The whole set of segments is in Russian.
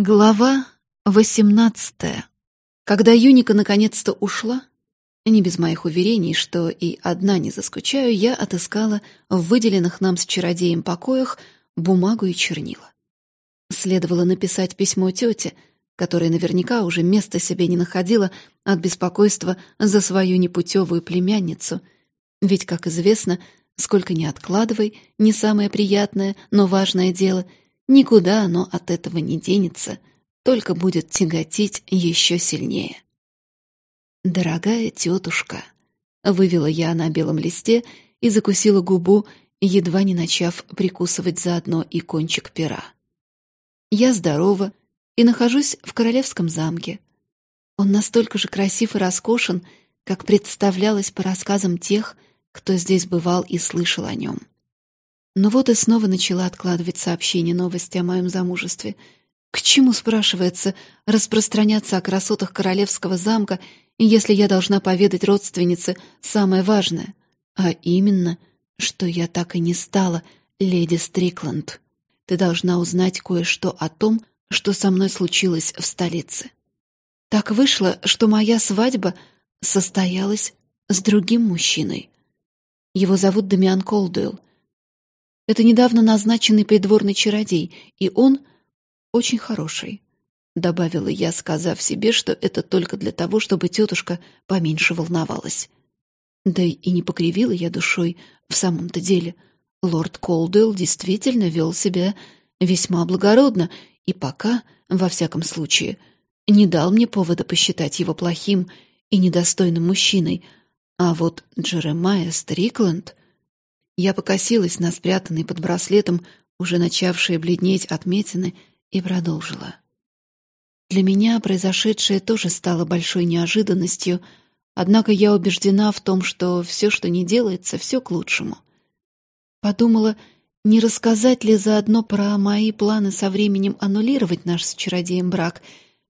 Глава восемнадцатая. Когда Юника наконец-то ушла, не без моих уверений, что и одна не заскучаю, я отыскала в выделенных нам с чародеем покоях бумагу и чернила. Следовало написать письмо тете, которая наверняка уже места себе не находила от беспокойства за свою непутевую племянницу. Ведь, как известно, сколько ни откладывай, не самое приятное, но важное дело — Никуда оно от этого не денется, только будет тяготить еще сильнее. «Дорогая тетушка», — вывела я на белом листе и закусила губу, едва не начав прикусывать заодно и кончик пера. «Я здорова и нахожусь в королевском замке. Он настолько же красив и роскошен, как представлялось по рассказам тех, кто здесь бывал и слышал о нем. Но вот и снова начала откладывать сообщение новости о моем замужестве. К чему, спрашивается, распространяться о красотах королевского замка, если я должна поведать родственнице самое важное, а именно, что я так и не стала леди Стрикланд. Ты должна узнать кое-что о том, что со мной случилось в столице. Так вышло, что моя свадьба состоялась с другим мужчиной. Его зовут Дамиан Колдуэлл. Это недавно назначенный придворный чародей, и он очень хороший», — добавила я, сказав себе, что это только для того, чтобы тетушка поменьше волновалась. Да и не покривила я душой в самом-то деле. Лорд Колдуэлл действительно вел себя весьма благородно и пока, во всяком случае, не дал мне повода посчитать его плохим и недостойным мужчиной, а вот Джеремайя Стрикленд я покосилась на спрятанные под браслетом, уже начавшие бледнеть отметины, и продолжила. Для меня произошедшее тоже стало большой неожиданностью, однако я убеждена в том, что все, что не делается, все к лучшему. Подумала, не рассказать ли заодно про мои планы со временем аннулировать наш с чародеем брак,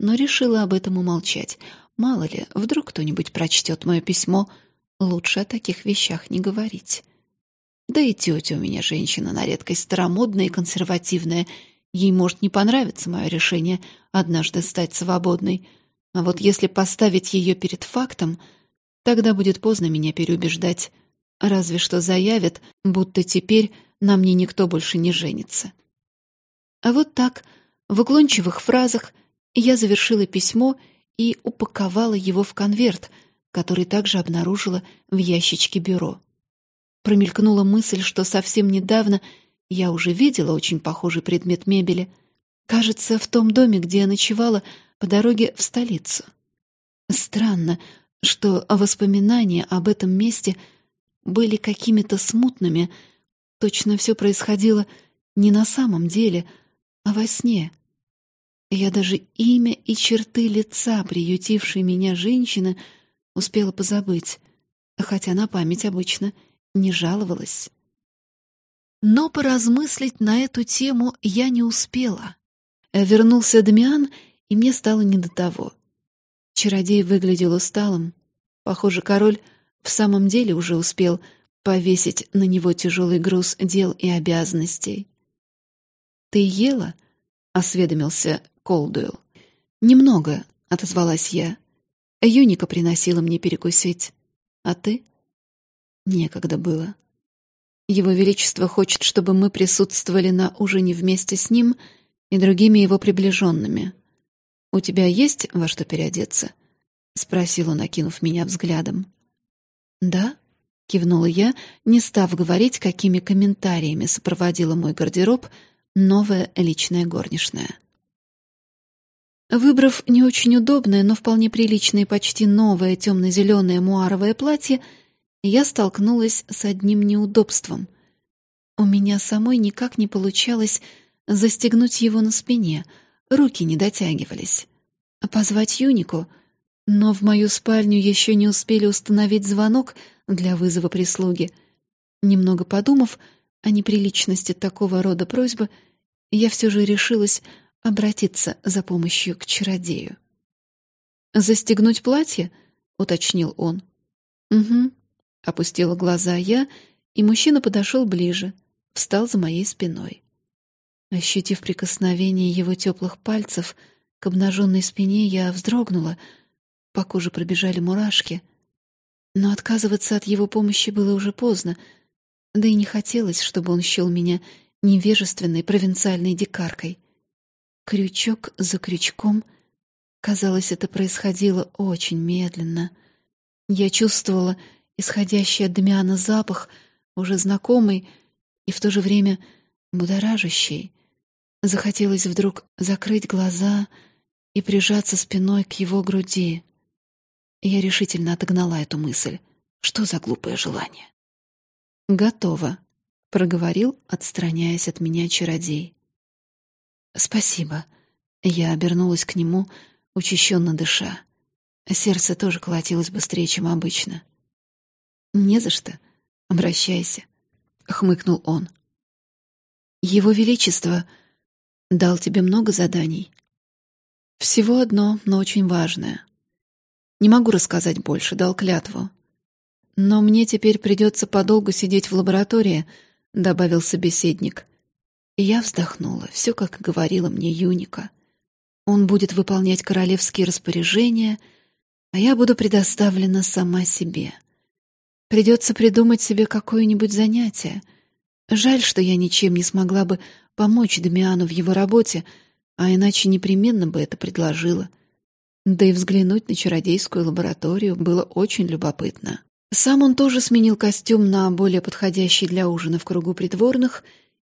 но решила об этом умолчать. Мало ли, вдруг кто-нибудь прочтет мое письмо, лучше о таких вещах не говорить. Да и тетя у меня женщина на редкость старомодная и консервативная. Ей может не понравиться мое решение однажды стать свободной. А вот если поставить ее перед фактом, тогда будет поздно меня переубеждать. Разве что заявят, будто теперь на мне никто больше не женится. А вот так, в уклончивых фразах, я завершила письмо и упаковала его в конверт, который также обнаружила в ящичке бюро. Промелькнула мысль, что совсем недавно я уже видела очень похожий предмет мебели. Кажется, в том доме, где я ночевала по дороге в столицу. Странно, что воспоминания об этом месте были какими-то смутными. Точно все происходило не на самом деле, а во сне. Я даже имя и черты лица приютившей меня женщины успела позабыть, хотя на память обычно — не жаловалась. Но поразмыслить на эту тему я не успела. Вернулся Дамиан, и мне стало не до того. Чародей выглядел усталым. Похоже, король в самом деле уже успел повесить на него тяжелый груз дел и обязанностей. «Ты ела?» — осведомился Колдуэлл. «Немного», — отозвалась я. «Юника приносила мне перекусить. А ты?» Некогда было. Его Величество хочет, чтобы мы присутствовали на ужине вместе с ним и другими его приближенными. «У тебя есть во что переодеться?» — спросил он, окинув меня взглядом. «Да?» — кивнула я, не став говорить, какими комментариями сопроводила мой гардероб новая личная горничная. Выбрав не очень удобное, но вполне приличное и почти новое темно-зеленое муаровое платье, я столкнулась с одним неудобством. У меня самой никак не получалось застегнуть его на спине, руки не дотягивались. Позвать Юнику, но в мою спальню еще не успели установить звонок для вызова прислуги. Немного подумав о неприличности такого рода просьбы, я все же решилась обратиться за помощью к чародею. «Застегнуть платье?» — уточнил он. «Угу», Опустила глаза я, и мужчина подошел ближе, встал за моей спиной. Ощутив прикосновение его теплых пальцев к обнаженной спине, я вздрогнула, по коже пробежали мурашки. Но отказываться от его помощи было уже поздно, да и не хотелось, чтобы он счел меня невежественной провинциальной дикаркой. Крючок за крючком, казалось, это происходило очень медленно. Я чувствовала исходящий от Дамиана запах, уже знакомый и в то же время будоражащий. Захотелось вдруг закрыть глаза и прижаться спиной к его груди. Я решительно отогнала эту мысль. Что за глупое желание? «Готово», — проговорил, отстраняясь от меня чародей. «Спасибо». Я обернулась к нему, учащенно дыша. Сердце тоже колотилось быстрее, чем обычно. «Не за что. Обращайся», — хмыкнул он. «Его Величество дал тебе много заданий?» «Всего одно, но очень важное. Не могу рассказать больше, дал клятву. Но мне теперь придется подолгу сидеть в лаборатории, добавил собеседник. И я вздохнула. Все, как говорила мне Юника. Он будет выполнять королевские распоряжения, а я буду предоставлена сама себе. Придется придумать себе какое-нибудь занятие. Жаль, что я ничем не смогла бы помочь Дамиану в его работе, а иначе непременно бы это предложила. Да и взглянуть на чародейскую лабораторию было очень любопытно. Сам он тоже сменил костюм на более подходящий для ужина в кругу придворных,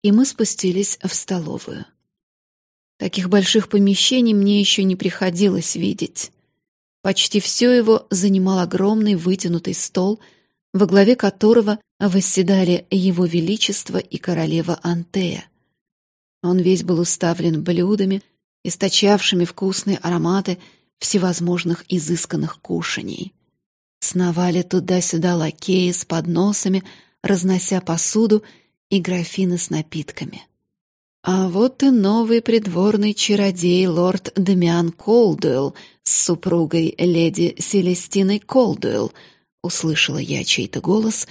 и мы спустились в столовую. Таких больших помещений мне еще не приходилось видеть. Почти все его занимал огромный вытянутый стол, во главе которого восседали его величество и королева Антея. Он весь был уставлен блюдами, источавшими вкусные ароматы всевозможных изысканных кушаний. Сновали туда-сюда лакеи с подносами, разнося посуду и графины с напитками. А вот и новый придворный чародей лорд Демиан Колдуэлл с супругой леди Селестиной Колдуэлл, услышала я чей-то голос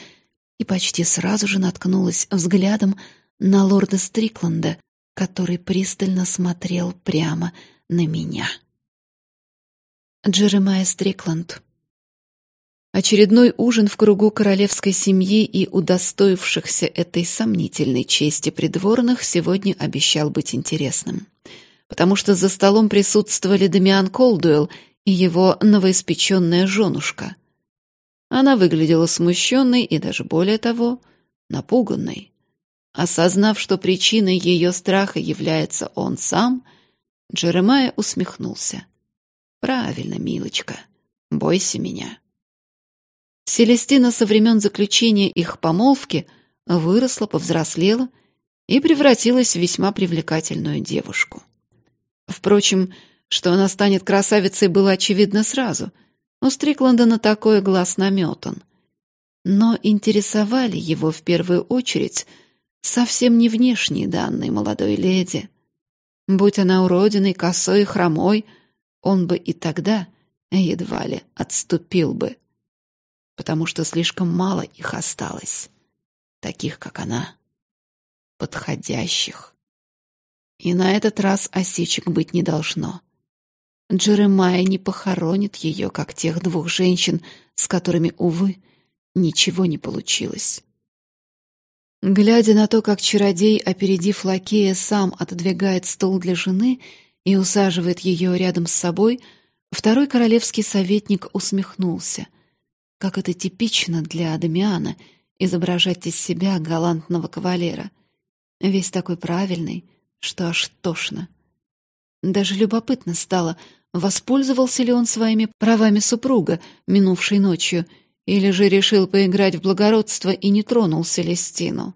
и почти сразу же наткнулась взглядом на лорда Стрикланда, который пристально смотрел прямо на меня. Джеремайя Стрикланд Очередной ужин в кругу королевской семьи и удостоившихся этой сомнительной чести придворных сегодня обещал быть интересным. Потому что за столом присутствовали Дамиан Колдуэлл и его новоиспеченная женушка. Она выглядела смущенной и даже более того, напуганной. Осознав, что причиной ее страха является он сам, Джеремайя усмехнулся. «Правильно, милочка, бойся меня». Селестина со времен заключения их помолвки выросла, повзрослела и превратилась в весьма привлекательную девушку. Впрочем, что она станет красавицей, было очевидно сразу. У Стрикланда на такой глаз наметан. Но интересовали его в первую очередь совсем не внешние данные молодой леди. Будь она уродиной, косой хромой, он бы и тогда едва ли отступил бы потому что слишком мало их осталось, таких, как она, подходящих. И на этот раз осечек быть не должно. Джеремайя не похоронит ее, как тех двух женщин, с которыми, увы, ничего не получилось. Глядя на то, как чародей, опередив лакея, сам отодвигает стол для жены и усаживает ее рядом с собой, второй королевский советник усмехнулся, как это типично для Адамиана изображать из себя галантного кавалера. Весь такой правильный, что аж тошно. Даже любопытно стало, воспользовался ли он своими правами супруга, минувшей ночью, или же решил поиграть в благородство и не тронул Селестину.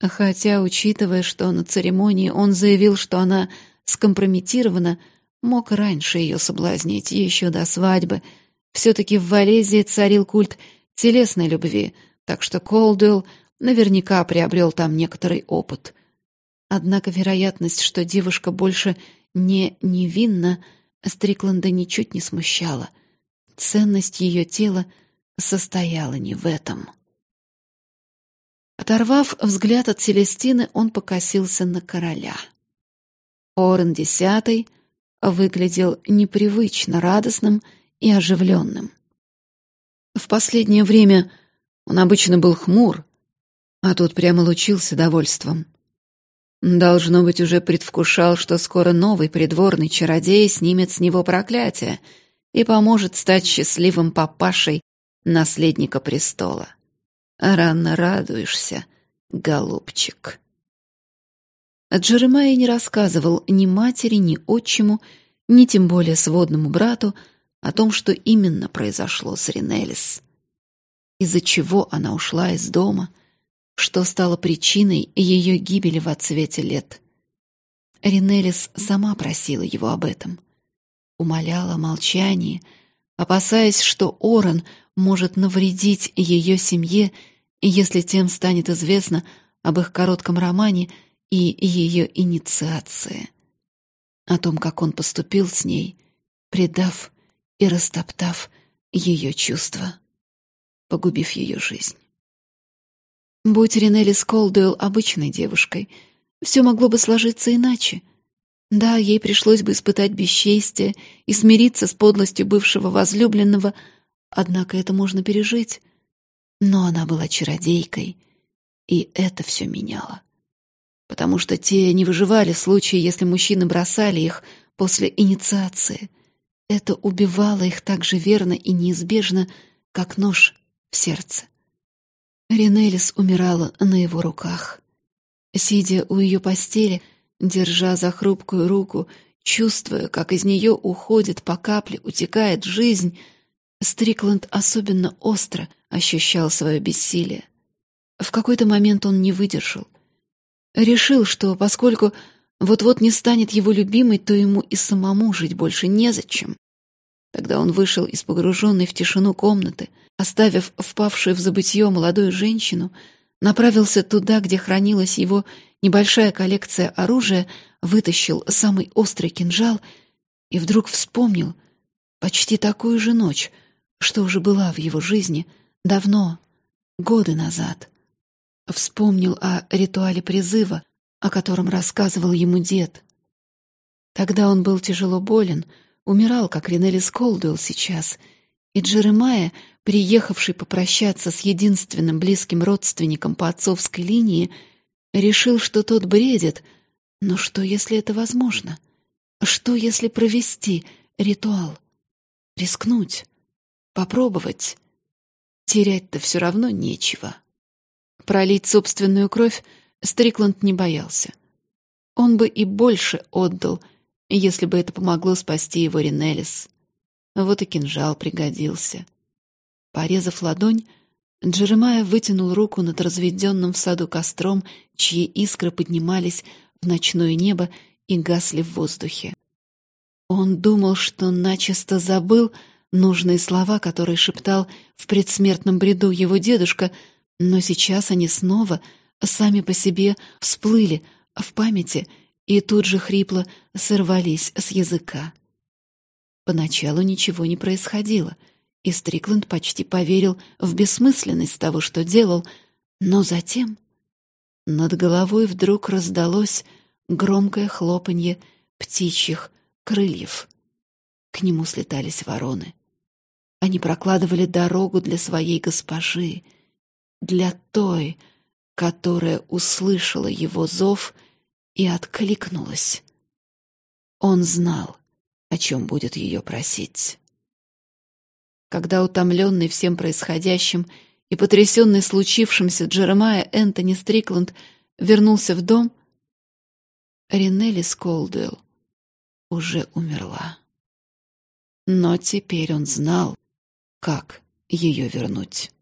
Хотя, учитывая, что на церемонии он заявил, что она скомпрометирована, мог раньше ее соблазнить, еще до свадьбы — все-таки в Валезии царил культ телесной любви, так что Колдуэлл наверняка приобрел там некоторый опыт. Однако вероятность, что девушка больше не невинна, Стрикланда ничуть не смущала. Ценность ее тела состояла не в этом. Оторвав взгляд от Селестины, он покосился на короля. Орен Десятый выглядел непривычно радостным и оживленным. В последнее время он обычно был хмур, а тут прямо лучился довольством. Должно быть, уже предвкушал, что скоро новый придворный чародей снимет с него проклятие и поможет стать счастливым папашей наследника престола. Рано радуешься, голубчик. Джеремайя не рассказывал ни матери, ни отчиму, ни тем более сводному брату о том, что именно произошло с Ринелис. Из-за чего она ушла из дома, что стало причиной ее гибели в отцвете лет. Ринелис сама просила его об этом. Умоляла молчании, опасаясь, что Оран может навредить ее семье, если тем станет известно об их коротком романе и ее инициации. О том, как он поступил с ней, предав и растоптав ее чувства, погубив ее жизнь. Будь Ринелли Сколдуэлл обычной девушкой, все могло бы сложиться иначе. Да, ей пришлось бы испытать бесчестие и смириться с подлостью бывшего возлюбленного, однако это можно пережить. Но она была чародейкой, и это все меняло. Потому что те не выживали в случае, если мужчины бросали их после инициации. Это убивало их так же верно и неизбежно, как нож в сердце. Ринелис умирала на его руках. Сидя у ее постели, держа за хрупкую руку, чувствуя, как из нее уходит по капле, утекает жизнь, Стрикланд особенно остро ощущал свое бессилие. В какой-то момент он не выдержал. Решил, что поскольку вот-вот не станет его любимой, то ему и самому жить больше незачем. Тогда он вышел из погруженной в тишину комнаты, оставив впавшую в забытье молодую женщину, направился туда, где хранилась его небольшая коллекция оружия, вытащил самый острый кинжал и вдруг вспомнил почти такую же ночь, что уже была в его жизни давно, годы назад. Вспомнил о ритуале призыва, о котором рассказывал ему дед. Тогда он был тяжело болен, умирал, как Ринелли Сколдуэлл сейчас, и Джеремайя, приехавший попрощаться с единственным близким родственником по отцовской линии, решил, что тот бредит. Но что, если это возможно? Что, если провести ритуал? Рискнуть? Попробовать? Терять-то все равно нечего. Пролить собственную кровь Стрикланд не боялся. Он бы и больше отдал, если бы это помогло спасти его Ринелис. Вот и кинжал пригодился. Порезав ладонь, Джеремайя вытянул руку над разведенным в саду костром, чьи искры поднимались в ночное небо и гасли в воздухе. Он думал, что начисто забыл нужные слова, которые шептал в предсмертном бреду его дедушка — но сейчас они снова, сами по себе, всплыли в памяти и тут же хрипло сорвались с языка. Поначалу ничего не происходило, и Стрикленд почти поверил в бессмысленность того, что делал, но затем над головой вдруг раздалось громкое хлопанье птичьих крыльев. К нему слетались вороны. Они прокладывали дорогу для своей госпожи, для той, которая услышала его зов и откликнулась. Он знал, о чем будет ее просить. Когда утомленный всем происходящим и потрясенный случившимся Джеремайя Энтони Стрикланд вернулся в дом, Ринелли Сколдуэлл уже умерла. Но теперь он знал, как ее вернуть.